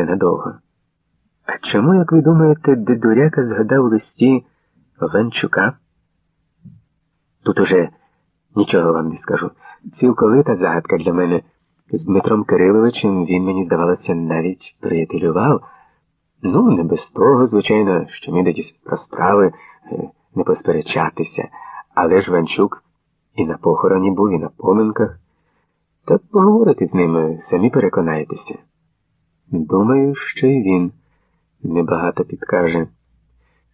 це надовго. А чому, як ви думаєте, дедуряка згадав у листі Ванчука? Тут уже нічого вам не скажу. Цілковита загадка для мене. З Дмитром Кириловичем він мені, здавалося, навіть приятелював. Ну, не без того, звичайно, що ми десь про справи е, не посперечатися, але ж Ванчук і на похороні був, і на поминках. Так поговорити з ними, самі переконаєтеся. Думаю, що й він небагато підкаже.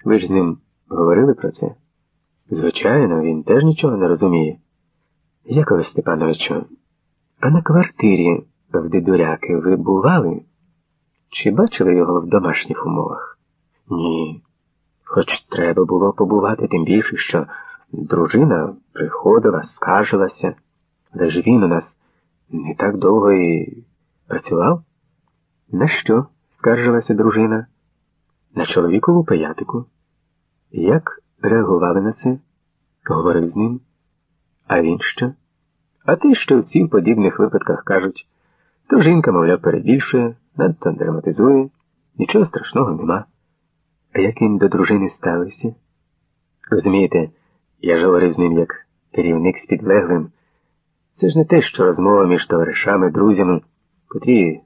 Ви ж з ним говорили про це? Звичайно, він теж нічого не розуміє. Якове Степановичу, а на квартирі в дедуряки ви бували? Чи бачили його в домашніх умовах? Ні. Хоч треба було побувати, тим більше, що дружина приходила, скаржилася, але ж він у нас не так довго і працював? На що? скаржилася дружина? На чоловікову паятику. Як реагували на це? Говорив з ним. А він що? А те, що в цих подібних випадках кажуть, то жінка, мовляв, перебільшує, надто драматизує, нічого страшного нема. А як він до дружини ставився? Розумієте, я ж говорив з ним як керівник з підлеглим. Це ж не те, що розмова між товаришами, друзями, котрі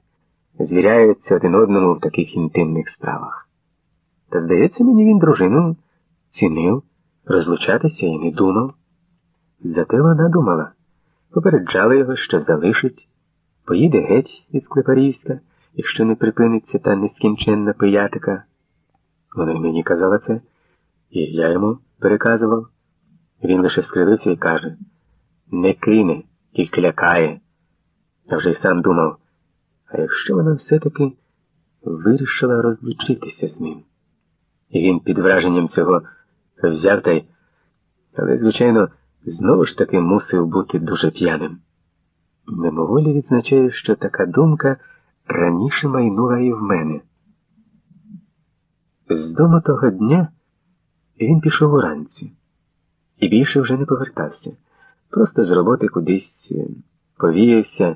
звіряються один одному в таких інтимних справах. Та, здається, мені він дружину цінив, розлучатися і не думав. Зате вона думала, попереджала його, що залишить, поїде геть із Клепарівська, якщо не припиниться та нескінченна пиятика. Вона мені казала це, і я йому переказував. Він лише скривився і каже не кине, тільки лякає. Я вже й сам думав, а якщо вона все-таки вирішила розлучитися з ним. І він під враженням цього взяв та й, але, звичайно, знову ж таки мусив бути дуже п'яним. Мимоволі відзначаю, що така думка раніше майнула і в мене. З дому того дня він пішов уранці і більше вже не повертався. Просто з роботи кудись е, повіявся,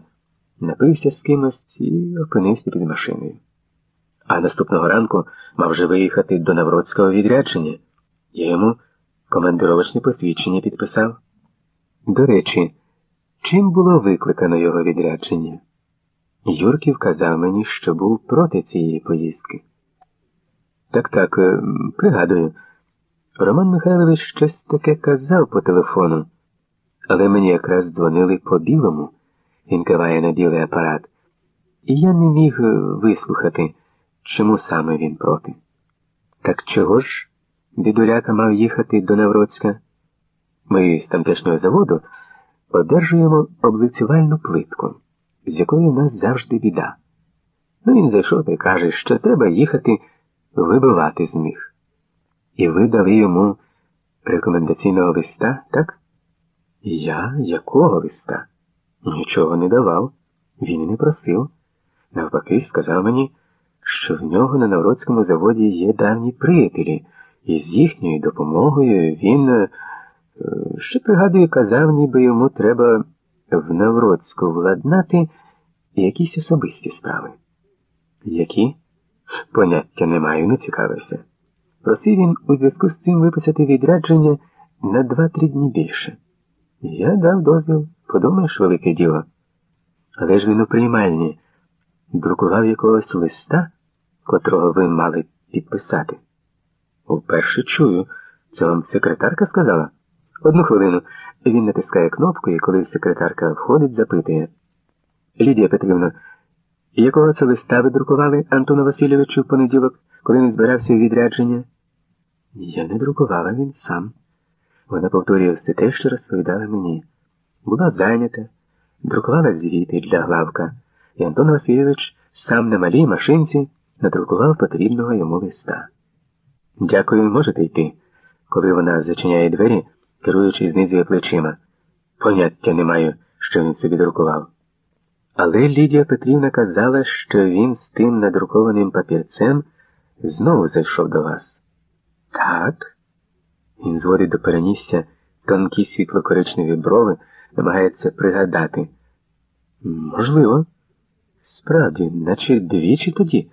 напився з кимось і опинився під машиною. А наступного ранку мав вже виїхати до Навроцького відрядження. Я йому командировочне посвідчення підписав. До речі, чим було викликано його відрядження? Юрків казав мені, що був проти цієї поїздки. Так, так, е, пригадую, Роман Михайлович щось таке казав по телефону, але мені якраз дзвонили по білому, він киває на білий апарат, і я не міг е, вислухати, чому саме він проти. Так чого ж дідуляка мав їхати до Навроцька? Ми з тамтешнього заводу одержуємо облицювальну плитку, з якою в нас завжди біда. Ну він зайшов і каже, що треба їхати вибивати з них. І ви дали йому рекомендаційного листа, так? Я якого листа? Нічого не давав. Він і не просив. Навпаки, сказав мені, що в нього на Навродському заводі є давні приятелі, і з їхньою допомогою він, е, ще пригадую, казав, ніби йому треба в Навродську владнати якісь особисті справи. Які? Поняття не маю, не цікавився. Просив він у зв'язку з цим виписати відрядження на два-три дні більше. Я дав дозвіл, подумаєш, велике діло. Але ж він у приймальні друкував якогось листа, котрого ви мали підписати. Вперше чую, це вам секретарка сказала. Одну хвилину він натискає кнопку, і коли секретарка входить, запитує. Лідія Петрівна, якого це листа ви друкували Антону Васильовичу в понеділок, коли він збирався у відрядження? Я не друкувала він сам. Вона повторює все те, що розповідала мені. Була зайнята, друкувала звіти для главка, і Антон Васильович сам на малій машинці надрукував потрібного йому листа. Дякую, можете йти, коли вона зачиняє двері, керуючи знизує плечима. Поняття не маю, що він собі друкував. Але Лідія Петрівна казала, що він з тим надрукованим папірцем знову зайшов до вас. Так? Він зводить до перенісся тонкі світло-коричневі брови, намагається пригадати. Можливо, Справді, наче двічі тоді.